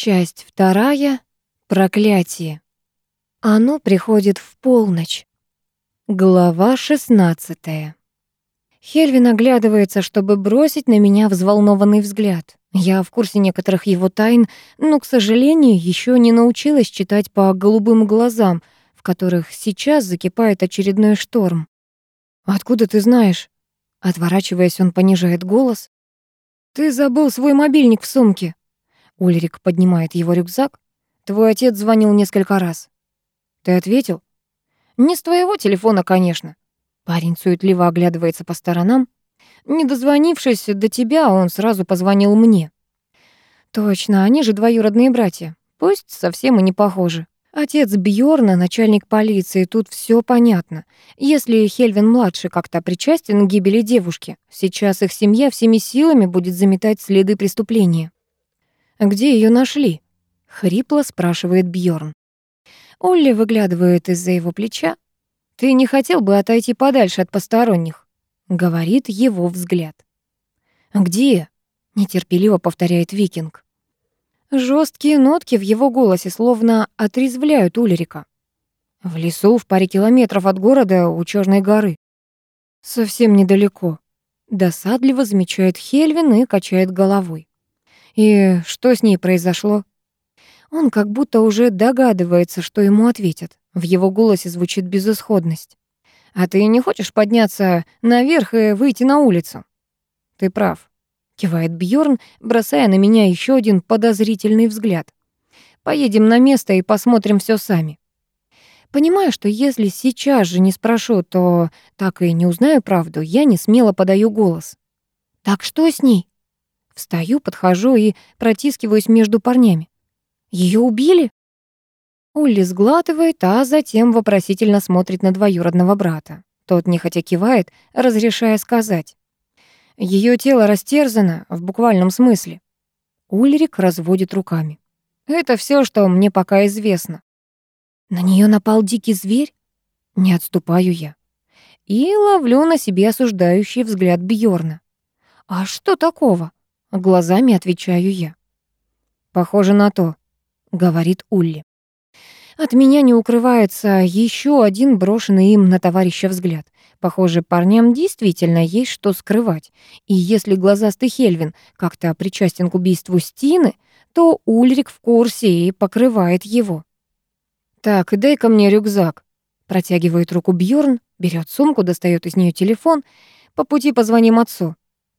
Часть вторая. Проклятие. Оно приходит в полночь. Глава 16. Хельвин оглядывается, чтобы бросить на меня взволнованный взгляд. Я в курсе некоторых его тайн, но, к сожалению, еще не научилась читать по голубым глазам, в которых сейчас закипает очередной шторм. «Откуда ты знаешь?» Отворачиваясь, он понижает голос. «Ты забыл свой мобильник в сумке». Ульрик поднимает его рюкзак. «Твой отец звонил несколько раз». «Ты ответил?» «Не с твоего телефона, конечно». Парень суетливо оглядывается по сторонам. Не дозвонившись до тебя, он сразу позвонил мне. Точно, они же двоюродные братья. Пусть совсем и не похожи. Отец Бьорна, начальник полиции, тут все понятно. Если Хельвин-младший как-то причастен к гибели девушки, сейчас их семья всеми силами будет заметать следы преступления. «Где ее нашли?» — хрипло спрашивает Бьорн. Олли выглядывает из-за его плеча. «Ты не хотел бы отойти подальше от посторонних?» — говорит его взгляд. «Где?» — нетерпеливо повторяет Викинг. Жесткие нотки в его голосе словно отрезвляют Ульрика. В лесу в паре километров от города у Черной горы. Совсем недалеко. Досадливо замечает Хельвин и качает головой. И что с ней произошло? Он как будто уже догадывается, что ему ответят. В его голосе звучит безысходность. «А ты не хочешь подняться наверх и выйти на улицу?» «Ты прав кивает Бьорн, бросая на меня еще один подозрительный взгляд. Поедем на место и посмотрим все сами. Понимаю, что если сейчас же не спрошу, то так и не узнаю правду, я не смело подаю голос. «Так что с ней?» Встаю, подхожу и протискиваюсь между парнями. Ее убили?» Улли сглатывает, а затем вопросительно смотрит на двоюродного брата. Тот нехотя кивает, разрешая сказать. Ее тело растерзано в буквальном смысле. Ульрик разводит руками. Это все, что мне пока известно. На нее напал дикий зверь? Не отступаю я. И ловлю на себе осуждающий взгляд Бьорна. А что такого? Глазами отвечаю я. Похоже на то, говорит Улли. От меня не укрывается еще один брошенный им на товарища взгляд. Похоже, парням действительно есть что скрывать. И если глазастый Хельвин как-то причастен к убийству Стины, то Ульрик в курсе и покрывает его. «Так, дай-ка мне рюкзак», — протягивает руку Бьорн, берет сумку, достает из нее телефон. «По пути позвоним отцу».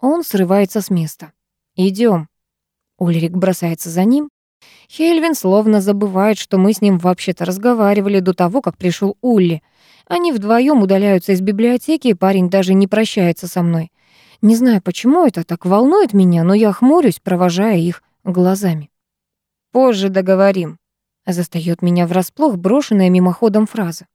Он срывается с места. Идем. Ульрик бросается за ним. Хельвин словно забывает, что мы с ним вообще-то разговаривали до того, как пришел Улли. Они вдвоем удаляются из библиотеки, и парень даже не прощается со мной. Не знаю, почему это так волнует меня, но я хмурюсь, провожая их глазами. «Позже договорим», — застаёт меня врасплох брошенная мимоходом фраза.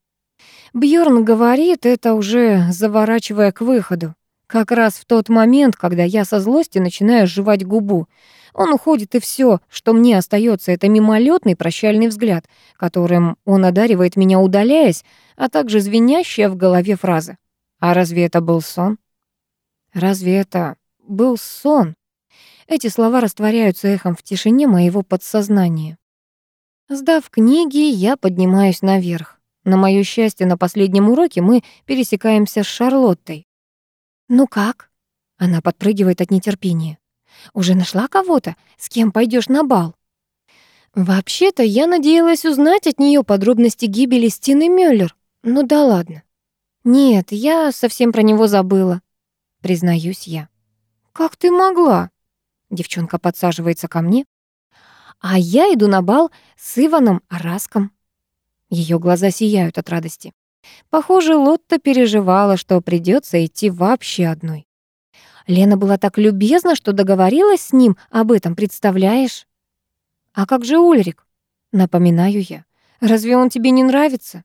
Бьорн говорит это уже заворачивая к выходу. Как раз в тот момент, когда я со злости начинаю жевать губу. Он уходит, и все, что мне остается, это мимолетный прощальный взгляд, которым он одаривает меня, удаляясь, а также звенящая в голове фраза. А разве это был сон? Разве это был сон? Эти слова растворяются эхом в тишине моего подсознания. Сдав книги, я поднимаюсь наверх. На моё счастье, на последнем уроке мы пересекаемся с Шарлоттой. «Ну как?» Она подпрыгивает от нетерпения. Уже нашла кого-то? С кем пойдешь на бал?» Вообще-то я надеялась узнать от нее подробности гибели Стины Мюллер. Ну да ладно. Нет, я совсем про него забыла, признаюсь я. Как ты могла? Девчонка подсаживается ко мне. А я иду на бал с Иваном Араском. Ее глаза сияют от радости. Похоже, Лотта переживала, что придется идти вообще одной. Лена была так любезна, что договорилась с ним об этом, представляешь? А как же Ульрик? Напоминаю я. Разве он тебе не нравится?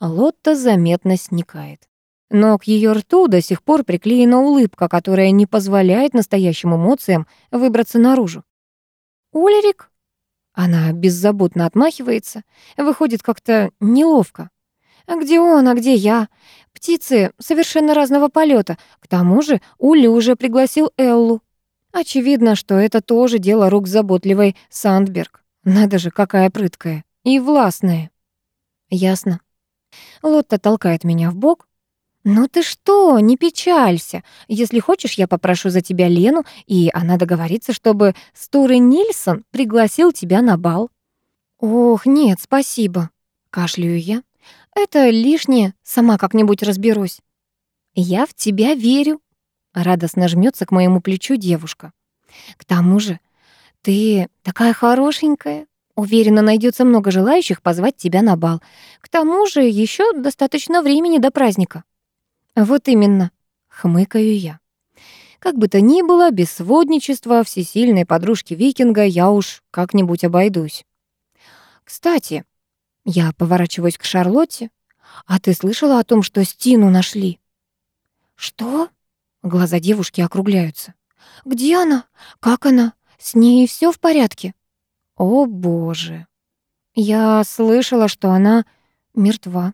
Лотта заметно сникает. Но к ее рту до сих пор приклеена улыбка, которая не позволяет настоящим эмоциям выбраться наружу. «Ульрик?» Она беззаботно отмахивается, выходит как-то неловко. «А где он, а где я? Птицы совершенно разного полета. К тому же Улли уже пригласил Эллу. Очевидно, что это тоже дело рук заботливой Сандберг. Надо же, какая прыткая и властная. Ясно. Лотта толкает меня в бок. «Ну ты что, не печалься. Если хочешь, я попрошу за тебя Лену, и она договорится, чтобы Стуры Нильсон пригласил тебя на бал». «Ох, нет, спасибо», — кашляю я. «Это лишнее, сама как-нибудь разберусь». «Я в тебя верю», — радостно жмется к моему плечу девушка. «К тому же ты такая хорошенькая. Уверена, найдется много желающих позвать тебя на бал. К тому же еще достаточно времени до праздника». «Вот именно», — хмыкаю я. Как бы то ни было, без сводничества всесильной подружки викинга я уж как-нибудь обойдусь. «Кстати», — я поворачиваюсь к Шарлотте, «а ты слышала о том, что Стину нашли?» «Что?» — глаза девушки округляются. «Где она? Как она? С ней все в порядке?» О боже. Я слышала, что она мертва.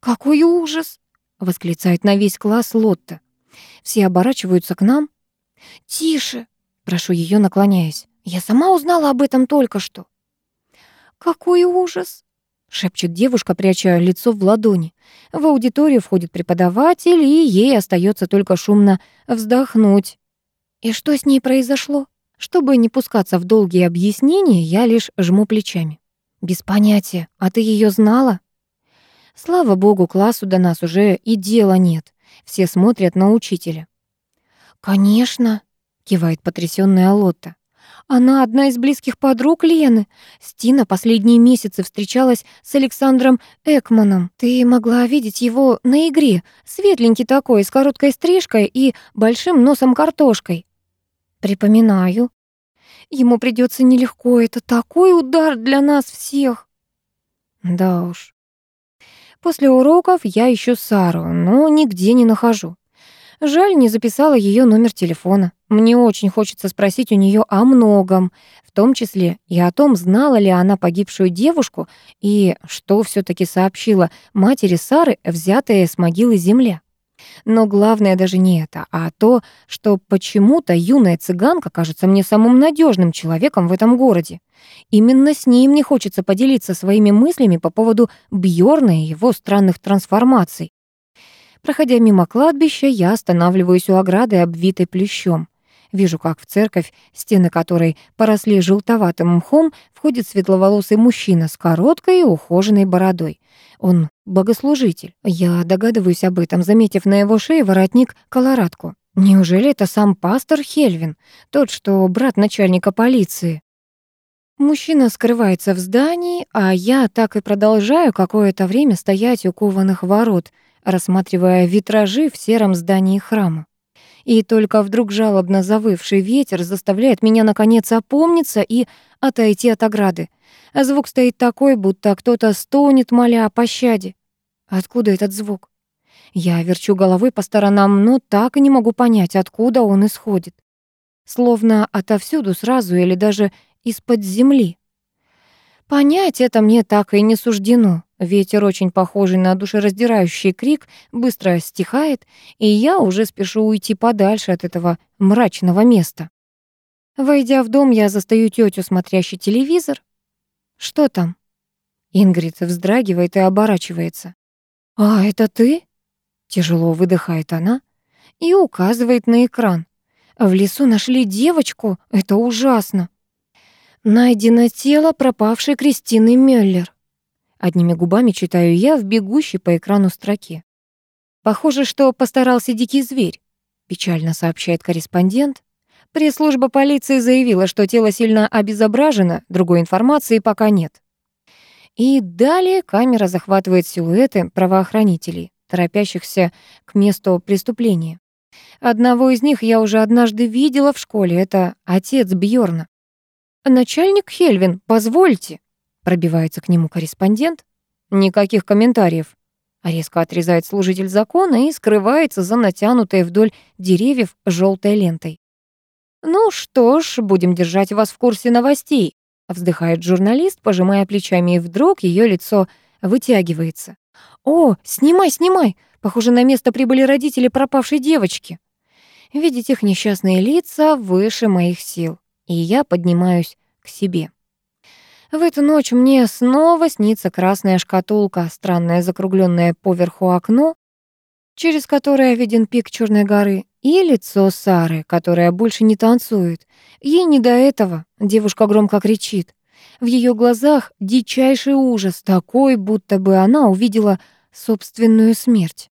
Какой ужас, восклицает на весь класс Лотта. Все оборачиваются к нам. Тише, прошу ее, наклоняясь. Я сама узнала об этом только что. Какой ужас, шепчет девушка, пряча лицо в ладони. В аудиторию входит преподаватель, и ей остается только шумно вздохнуть. И что с ней произошло? Чтобы не пускаться в долгие объяснения, я лишь жму плечами. Без понятия. А ты ее знала? Слава богу, классу до нас уже и дела нет. Все смотрят на учителя. «Конечно», — кивает потрясённая Лотта. «Она одна из близких подруг Лены. Стина последние месяцы встречалась с Александром Экманом. Ты могла видеть его на игре. Светленький такой, с короткой стрижкой и большим носом картошкой. Припоминаю. Ему придется нелегко, это такой удар для нас всех. Да уж. После уроков я ищу Сару, но нигде не нахожу. Жаль, не записала ее номер телефона. Мне очень хочется спросить у нее о многом, в том числе и о том, знала ли она погибшую девушку и что все таки сообщила матери Сары, взятая с могилы земля. Но главное даже не это, а то, что почему-то юная цыганка кажется мне самым надежным человеком в этом городе. Именно с ней мне хочется поделиться своими мыслями по поводу Бьорна и его странных трансформаций. Проходя мимо кладбища, я останавливаюсь у ограды, обвитой плющом. Вижу, как в церковь, стены которой поросли желтоватым мхом, входит светловолосый мужчина с короткой и ухоженной бородой. Он богослужитель. Я догадываюсь об этом, заметив на его шее воротник колорадку. Неужели это сам пастор Хельвин, тот, что брат начальника полиции? Мужчина скрывается в здании, а я так и продолжаю какое-то время стоять у кованых ворот, рассматривая витражи в сером здании храма. И только вдруг жалобно завывший ветер заставляет меня наконец опомниться и отойти от ограды. Звук стоит такой, будто кто-то стонет, моля о пощаде. Откуда этот звук? Я верчу головой по сторонам, но так и не могу понять, откуда он исходит. Словно отовсюду сразу или даже из-под земли. Понять это мне так и не суждено. Ветер, очень похожий на душераздирающий крик, быстро стихает, и я уже спешу уйти подальше от этого мрачного места. Войдя в дом, я застаю тетю, смотрящей телевизор. «Что там?» Ингрид вздрагивает и оборачивается. «А, это ты?» Тяжело выдыхает она и указывает на экран. «В лесу нашли девочку? Это ужасно!» «Найдено тело пропавшей Кристины Мюллер». Одними губами читаю я в бегущей по экрану строке. «Похоже, что постарался дикий зверь», — печально сообщает корреспондент. Пресс-служба полиции заявила, что тело сильно обезображено, другой информации пока нет. И далее камера захватывает силуэты правоохранителей, торопящихся к месту преступления. Одного из них я уже однажды видела в школе, это отец Бьорна. «Начальник Хельвин, позвольте», — пробивается к нему корреспондент. «Никаких комментариев», — резко отрезает служитель закона и скрывается за натянутой вдоль деревьев желтой лентой. «Ну что ж, будем держать вас в курсе новостей», — вздыхает журналист, пожимая плечами, и вдруг ее лицо вытягивается. «О, снимай, снимай! Похоже, на место прибыли родители пропавшей девочки». Видеть их несчастные лица выше моих сил, и я поднимаюсь к себе. В эту ночь мне снова снится красная шкатулка, странное закругленное поверху окно, через которое виден пик Черной горы, и лицо Сары, которая больше не танцует. Ей не до этого. Девушка громко кричит. В ее глазах дичайший ужас, такой, будто бы она увидела собственную смерть.